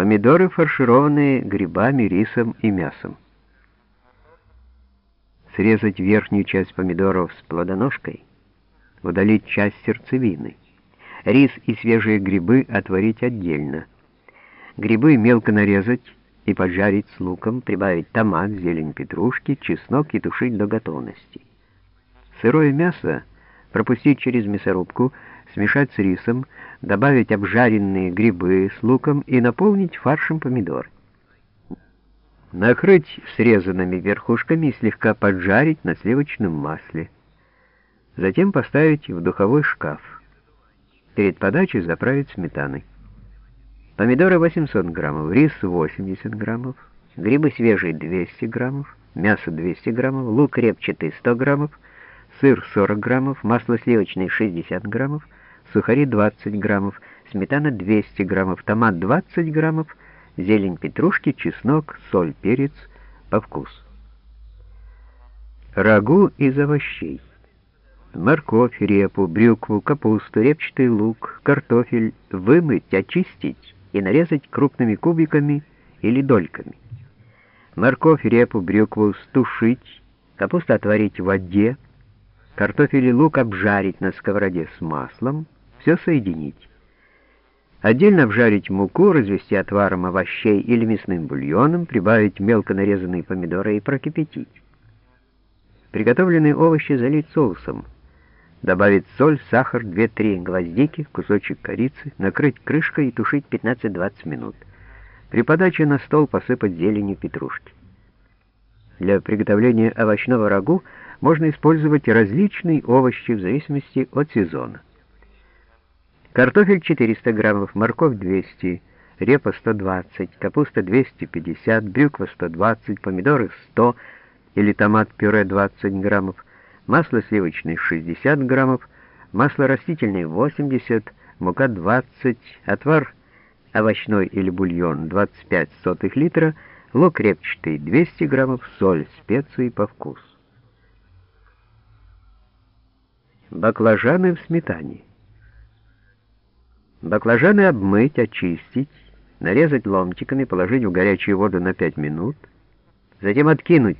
Помидоры, фаршированные грибами, рисом и мясом. Срезать верхнюю часть помидоров с плодоножкой, удалить часть сердцевины. Рис и свежие грибы отварить отдельно. Грибы мелко нарезать и поджарить с луком, прибавить томат, зелень петрушки, чеснок и тушить до готовности. Сырое мясо пропустить через мясорубку, смешать с рисом, добавить обжаренные грибы с луком и наполнить фаршем помидор. Накрыть срезанными верхушками и слегка поджарить на сливочном масле. Затем поставить в духовой шкаф. Перед подачей заправить сметаной. Помидоры 800 граммов, рис 80 граммов, грибы свежие 200 граммов, мясо 200 граммов, лук репчатый 100 граммов, сыр 40 граммов, масло сливочное 60 граммов, сухари 20 граммов, сметана 200 граммов, томат 20 граммов, зелень петрушки, чеснок, соль, перец по вкусу. Рагу из овощей. Морковь, репу, брюкву, капусту, репчатый лук, картофель вымыть, очистить и нарезать крупными кубиками или дольками. Морковь, репу, брюкву стушить, капусту отварить в воде, Картофель и лук обжарить на сковороде с маслом, все соединить. Отдельно обжарить муку, развести отваром овощей или мясным бульоном, прибавить мелко нарезанные помидоры и прокипятить. Приготовленные овощи залить соусом. Добавить соль, сахар, 2-3 гвоздики, кусочек корицы, накрыть крышкой и тушить 15-20 минут. При подаче на стол посыпать зеленью петрушки. Для приготовления овощного рагу можно использовать различные овощи в зависимости от сезона. Картофель 400 граммов, морковь 200, репа 120, капуста 250, брюква 120, помидоры 100 или томат-пюре 20 граммов, масло сливочное 60 граммов, масло растительное 80, мука 20, отвар овощной или бульон 25 сотых литра, лук репчатый 200 граммов, соль, специи по вкусу. Баклажаны в сметане. Баклажаны обмыть, очистить, нарезать ломтиками, положить в горячую воду на 5 минут, затем откинуть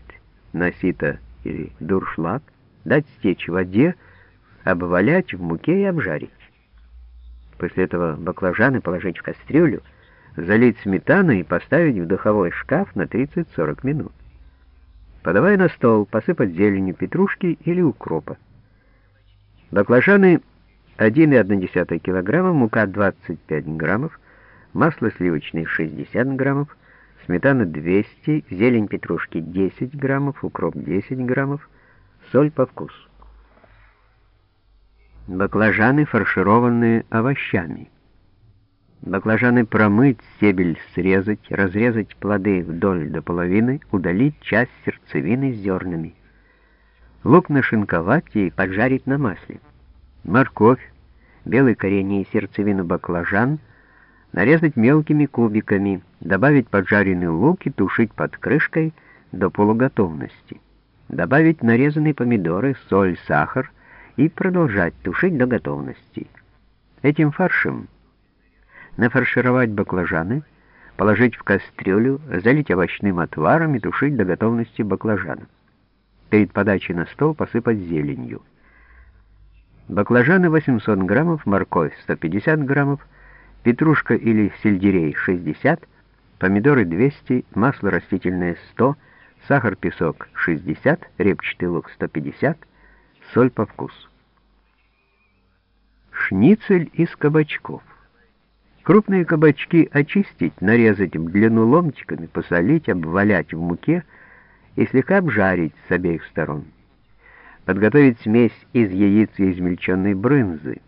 на сито или дуршлаг, дать стечь в воде, обвалять в муке и обжарить. После этого баклажаны положить в кастрюлю, залить сметаной и поставить в духовой шкаф на 30-40 минут. Подавая на стол, посыпать зеленью петрушки или укропа. Баклажаны 1,1 кг, мука 25 граммов, масло сливочное 60 граммов, сметана 200, зелень петрушки 10 граммов, укроп 10 граммов, соль по вкусу. Баклажаны, фаршированные овощами. Баклажаны промыть, стебель срезать, разрезать плоды вдоль до половины, удалить часть сердцевины с зернами. Лук нашинковать и поджарить на масле. Морковь, белый корень и сердцевину баклажан нарезать мелкими кубиками, добавить поджаренный лук и тушить под крышкой до полуготовности. Добавить нарезанные помидоры, соль, сахар и продолжать тушить до готовности. Этим фаршем нафаршировать баклажаны, положить в кастрюлю, залить овощным отваром и тушить до готовности баклажана перед подачей на стол посыпать зеленью. Баклажаны 800 граммов, морковь 150 граммов, петрушка или сельдерей 60, помидоры 200, масло растительное 100, сахар, песок 60, репчатый лук 150, соль по вкусу. Шницель из кабачков. Крупные кабачки очистить, нарезать в длину ломтиками, посолить, обвалять в муке – и слегка обжарить с обеих сторон. Подготовить смесь из яиц и измельченной брынзы.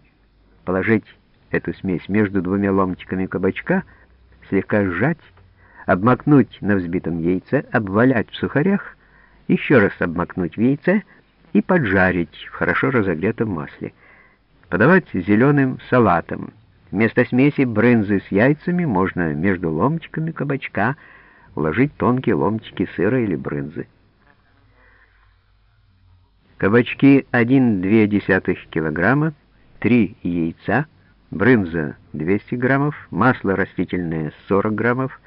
Положить эту смесь между двумя ломтиками кабачка, слегка сжать, обмакнуть на взбитом яйце, обвалять в сухарях, еще раз обмакнуть в яйце и поджарить в хорошо разогретом масле. Подавать зеленым салатом. Вместо смеси брынзы с яйцами можно между ломтиками кабачка уложить тонкие ломтики сыра или брынзы. Кабачки 1,2 кг, 3 яйца, брынза 200 граммов, масло растительное 40 граммов,